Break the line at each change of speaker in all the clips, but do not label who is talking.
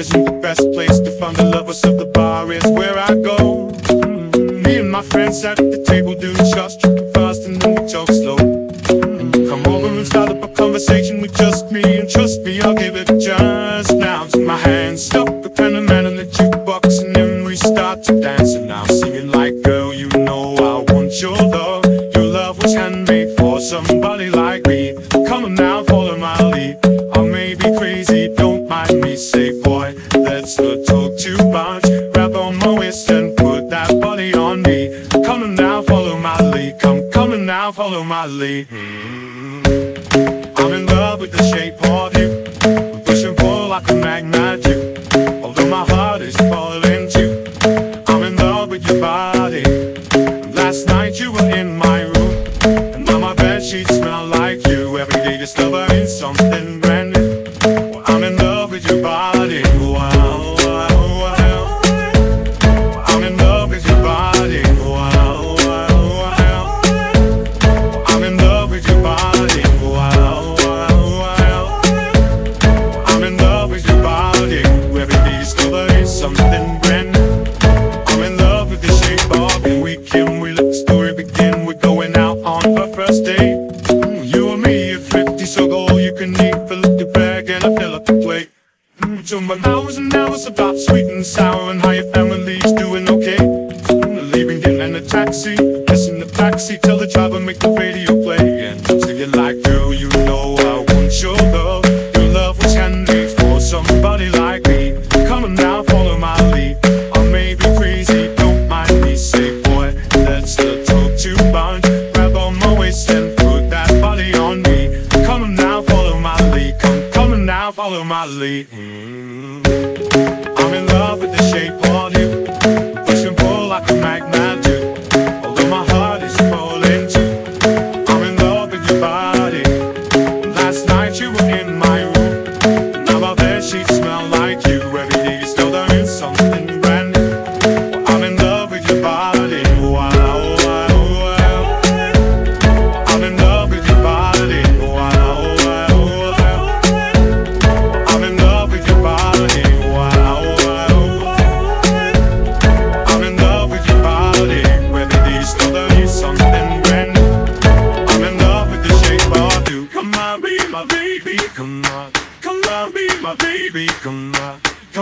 isn't the best place to find the lovers of the bar is where I go. Mm, Me and my friends at the table shots, tripping fast, and then we talk slow. Mm, Come over and start up a conversation with just me, and trust me, I'll give it a chance. Now take my hand, stop the pen and man on the jukebox, and then we start to dance. And I'm singing like, girl, you know I want your love. Your love was handmade for somebody like me. Come on now, and put that body on me. Come on now, follow my lead. Come, come on now, follow my lead. I'm in love with the shape of you. Push and pull like a magnet, you. Although my heart is falling too. I'm in love with your body. Last night you were in my room, and now my bed sheets smell like you. Every day discovering something My hours and hours about sweet and sour and how your family's doing okay. Leaving, getting in a taxi, kissing the backseat, tell the driver make the radio play. And I'm singing like, girl, you know I want your love. Your love was handmade for somebody like me. Come on now, follow my lead. I may be crazy, don't mind me. Say, boy, let's not talk too much. Grab on my waist and put that body on me. Come on now, follow my lead. Come, come on now, follow my lead. Mm. I'm in love with the shape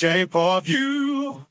shape of you.